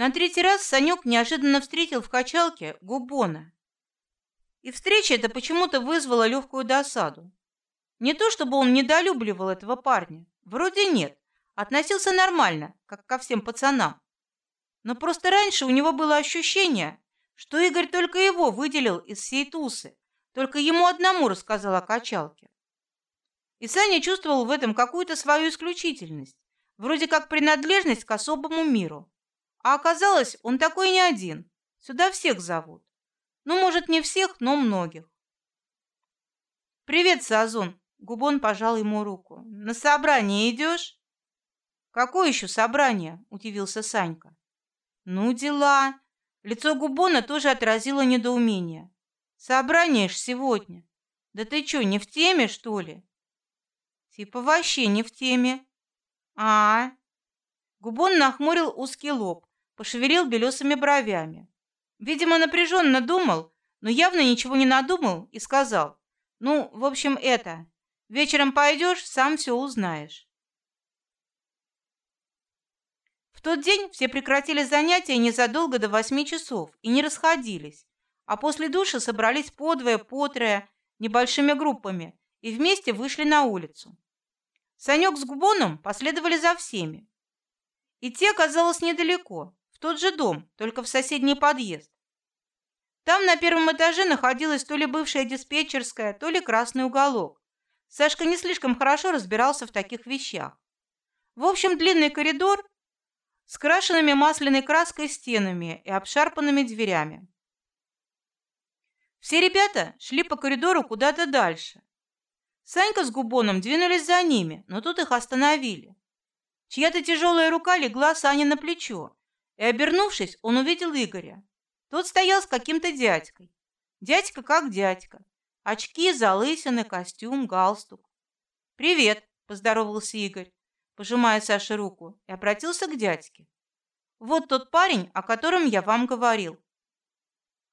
На третий раз Санек неожиданно встретил в качалке Губона. И встреча эта почему-то вызвала легкую досаду. Не то чтобы он недолюбливал этого парня, вроде нет, относился нормально, как ко всем пацанам. Но просто раньше у него было ощущение, что Игорь только его выделил из всей тусы, только ему одному рассказал о качалке. И Саня чувствовал в этом какую-то свою исключительность, вроде как принадлежность к особому миру. А оказалось, он такой не один. Сюда всех зовут. Ну, может, не всех, но многих. Привет, Сазон. Губон пожал ему руку. На собрание идешь? Какое еще собрание? Удивился Санька. Ну дела. Лицо Губона тоже отразило недоумение. Собрание ж сегодня. Да ты что, не в теме что ли? Типа вообще не в теме. А? Губон нахмурил узкий лоб, пошевелил белесыми бровями. Видимо, напряженно думал, но явно ничего не надумал и сказал: "Ну, в общем, это. Вечером пойдешь, сам все узнаешь". В тот день все прекратили занятия незадолго до восьми часов и не расходились, а после душа собрались по двое, по трое, небольшими группами и вместе вышли на улицу. Санек с Губоном последовали за всеми. Идти оказалось недалеко, в тот же дом, только в соседний подъезд. Там на первом этаже находилась то ли бывшая диспетчерская, то ли красный уголок. Сашка не слишком хорошо разбирался в таких вещах. В общем, длинный коридор с крашенными масляной краской стенами и обшарпанными дверями. Все ребята шли по коридору куда-то дальше. Санька с Губоном двинулись за ними, но тут их остановили. Чья-то тяжелая рука легла Сане на плечо, и, обернувшись, он увидел Игоря. Тот стоял с каким-то дядькой. Дядька как дядька. Очки, залысины, костюм, галстук. «Привет!» – поздоровался Игорь, пожимая Саше руку, и обратился к дядьке. «Вот тот парень, о котором я вам говорил».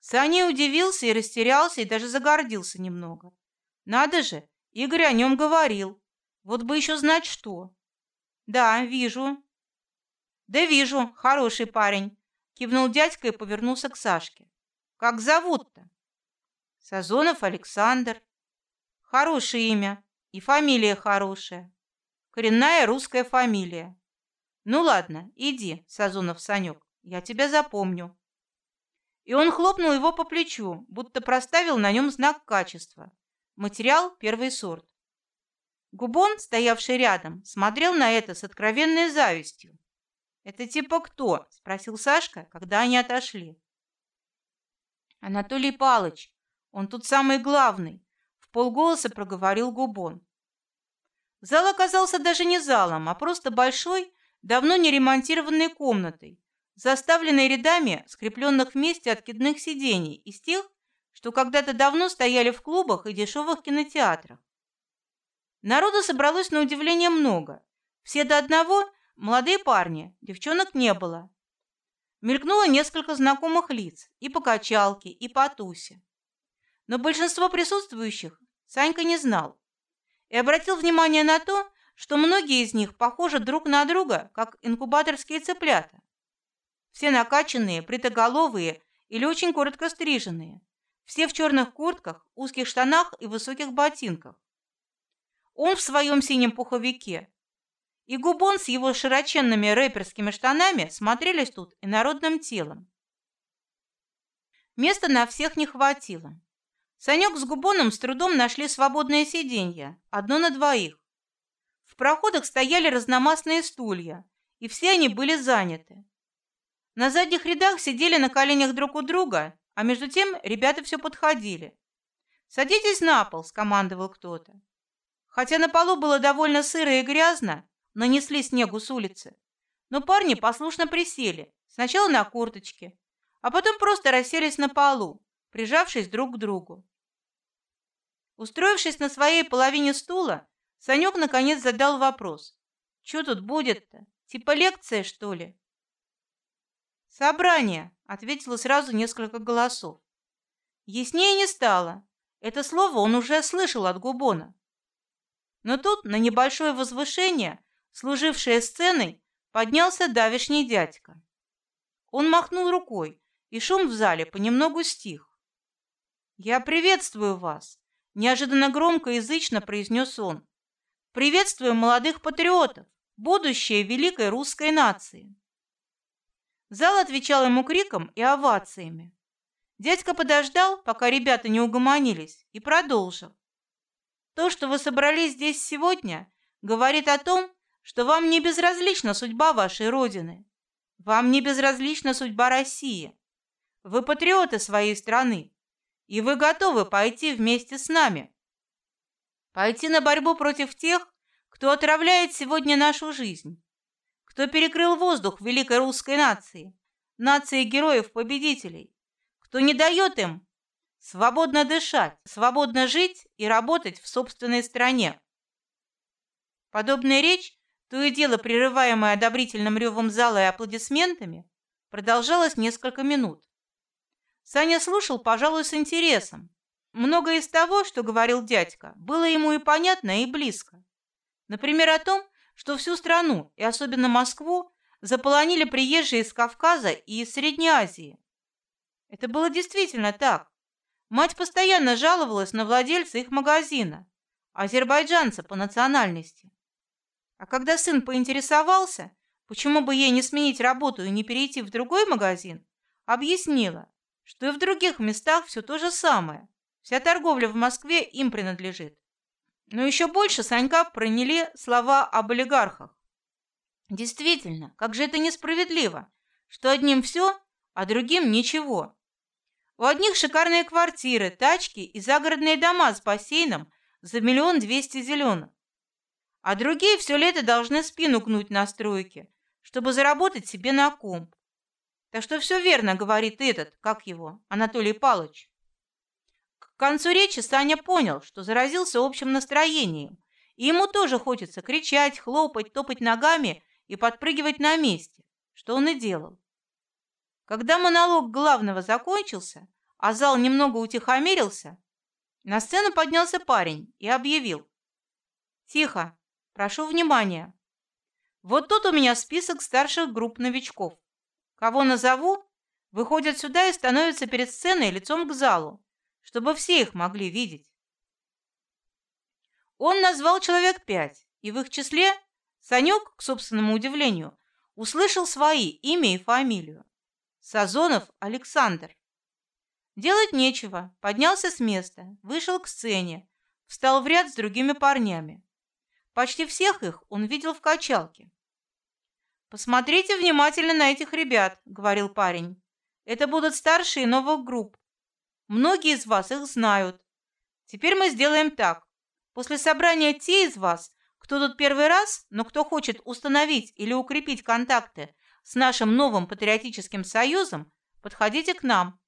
Саня удивился и растерялся, и даже загордился немного. Надо же, Игорь о нем говорил. Вот бы еще знать что. Да, вижу. Да вижу, хороший парень. Кивнул дядька и повернулся к Сашке. Как зовут-то? Сазонов Александр. Хорошее имя и фамилия хорошая. Коренная русская фамилия. Ну ладно, иди, Сазонов Санек, я тебя запомню. И он хлопнул его по плечу, будто проставил на нем знак качества. Материал первый сорт. Губон, стоявший рядом, смотрел на это с откровенной завистью. Это типа кто? – спросил Сашка, когда они отошли. Анатолий Палыч. Он тут самый главный. В полголоса проговорил Губон. Зал оказался даже не залом, а просто большой, давно не ремонтированной комнатой, заставленной рядами скрепленных вместе откидных сидений из тех, что когда-то давно стояли в клубах и дешевых кинотеатрах. Народу собралось на удивление много. Все до одного молодые парни, девчонок не было. Мелькнуло несколько знакомых лиц и по качалке, и по тусе. Но большинство присутствующих Санька не знал и обратил внимание на то, что многие из них похожи друг на друга, как инкубаторские цыплята. Все накачанные, притоголовые или очень коротко стриженные, все в черных куртках, узких штанах и высоких ботинках. Он в своем синем пуховике. И Губон с его широченными рэперскими штанами смотрелись тут и народным телом. Места на всех не хватило. Санек с Губоном с трудом нашли свободное сиденье, одно на двоих. В проходах стояли разномастные стулья, и все они были заняты. На задних рядах сидели на коленях друг у друга а между тем ребята все подходили. Садитесь на пол, скомандовал кто-то. Хотя на полу было довольно сыро и грязно, нанесли снегу с улицы, но парни послушно присели, сначала на корточки, а потом просто расселись на полу, прижавшись друг к другу. Устроившись на своей половине стула, Санек наконец задал вопрос: "Что тут будет-то? Типа лекция, что ли?" Собрание, ответило сразу несколько голосов. Яснее не стало. Это слово он уже слышал от Губона. Но тут на небольшое возвышение, служившее сценой, поднялся давишний дядька. Он махнул рукой, и шум в зале понемногу стих. Я приветствую вас, неожиданно громко и язычно произнес он. Приветствую молодых патриотов, будущее великой русской нации. Зал отвечал ему криком и овациями. Дядька подождал, пока ребята не угомонились, и продолжил. То, что вы собрались здесь сегодня, говорит о том, что вам не безразлична судьба вашей родины. Вам не безразлична судьба России. Вы патриоты своей страны, и вы готовы пойти вместе с нами. Пойти на борьбу против тех, кто отравляет сегодня нашу жизнь, кто перекрыл воздух великой русской нации, нации героев-победителей, кто не дает им свободно дышать, свободно жить и работать в собственной стране. Подобная речь то и дело прерываемое одобрительным ревом зала и аплодисментами, продолжалось несколько минут. Саня слушал, пожалуй, с интересом. Многое из того, что говорил дядька, было ему и понятно, и близко. Например, о том, что всю страну, и особенно Москву, заполонили приезжие из Кавказа и из Средней Азии. Это было действительно так. Мать постоянно жаловалась на владельца их магазина, азербайджанца по национальности. А когда сын поинтересовался, почему бы ей не сменить работу и не перейти в другой магазин, объяснила, что и в других местах все то же самое. Вся торговля в Москве им принадлежит. Но еще больше Санька проняли слова об олигархах. Действительно, как же это несправедливо, что одним все, а другим ничего. У одних шикарные квартиры, тачки и загородные дома с бассейном за миллион двести зеленых а другие все лето должны спину гнуть на стройке, чтобы заработать себе на комп. Так что все верно говорит этот, как его, Анатолий Палыч. К концу речи Саня понял, что заразился общим настроением, и ему тоже хочется кричать, хлопать, топать ногами и подпрыгивать на месте, что он и делал. Когда монолог главного закончился, а зал немного утихомирился, на сцену поднялся парень и объявил: "Тихо, Прошу внимания. Вот тут у меня список старших групп новичков. Кого назову, выходят сюда и становятся перед сценой лицом к залу, чтобы все их могли видеть. Он назвал человек пять, и в их числе Санек, к собственному удивлению, услышал свои имя и фамилию. Сазонов Александр. Делать нечего, поднялся с места, вышел к сцене, встал в ряд с другими парнями. Почти всех их он видел в качалке. Посмотрите внимательно на этих ребят, говорил парень. Это будут старшие новых групп. Многие из вас их знают. Теперь мы сделаем так. После собрания те из вас, кто тут первый раз, но кто хочет установить или укрепить контакты с нашим новым патриотическим союзом, подходите к нам.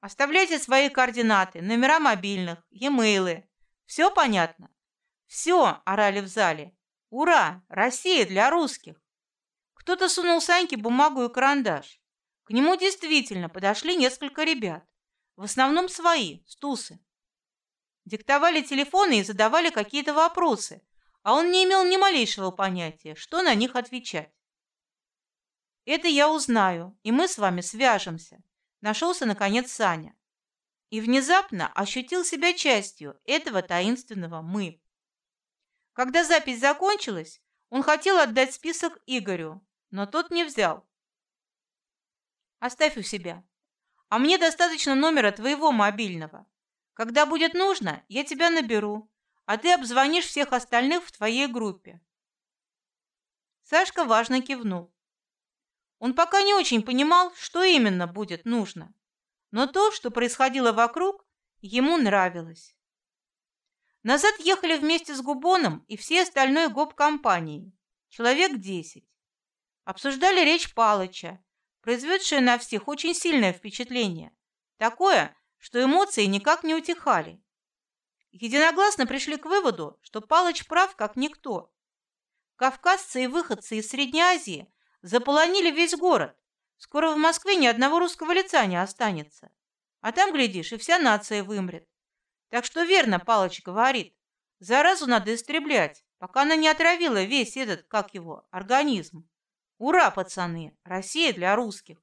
Оставляйте свои координаты, номера мобильных, e-mail. Все понятно? Все, орали в зале. Ура! Россия для русских! Кто-то сунул Саньке бумагу и карандаш. К нему действительно подошли несколько ребят, в основном свои, стусы. Диктовали телефоны и задавали какие-то вопросы, а он не имел ни малейшего понятия, что на них отвечать. Это я узнаю, и мы с вами свяжемся. Нашелся наконец Саня, и внезапно ощутил себя частью этого таинственного мы. Когда запись закончилась, он хотел отдать список Игорю, но тот не взял. Оставь у себя. А мне достаточно номера твоего мобильного. Когда будет нужно, я тебя наберу, а ты обзвонишь всех остальных в твоей группе. Сашка важно кивнул. Он пока не очень понимал, что именно будет нужно, но то, что происходило вокруг, ему нравилось. Назад ехали вместе с Губоном и всей остальной гоп-компанией, человек десять. Обсуждали речь Палыча, произведшую на всех очень сильное впечатление, такое, что эмоции никак не утихали. Единогласно пришли к выводу, что Палыч прав как никто. Кавказцы и выходцы из Средней Азии заполонили весь город. Скоро в Москве ни одного русского лица не останется, а там глядишь и вся нация вымрет. Так что верно Палыч говорит. Заразу надо истреблять, пока она не отравила весь этот, как его, организм. Ура, пацаны! Россия для русских.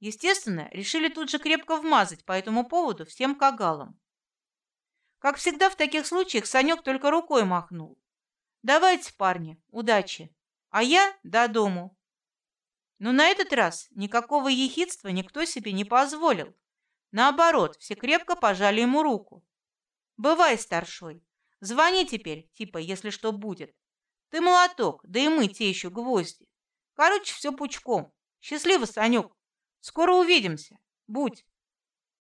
Естественно, решили тут же крепко вмазать по этому поводу всем кагалам. Как всегда в таких случаях Санек только рукой махнул. Давайте, парни, удачи. А я до дому. Но на этот раз никакого ехидства никто себе не позволил. Наоборот, все крепко пожали ему руку. Бывай, старшой. Звони теперь, типа, если что будет. Ты молоток, да и мы те еще гвозди. Короче, все пучком. Счастливо, Санек. Скоро увидимся. Будь.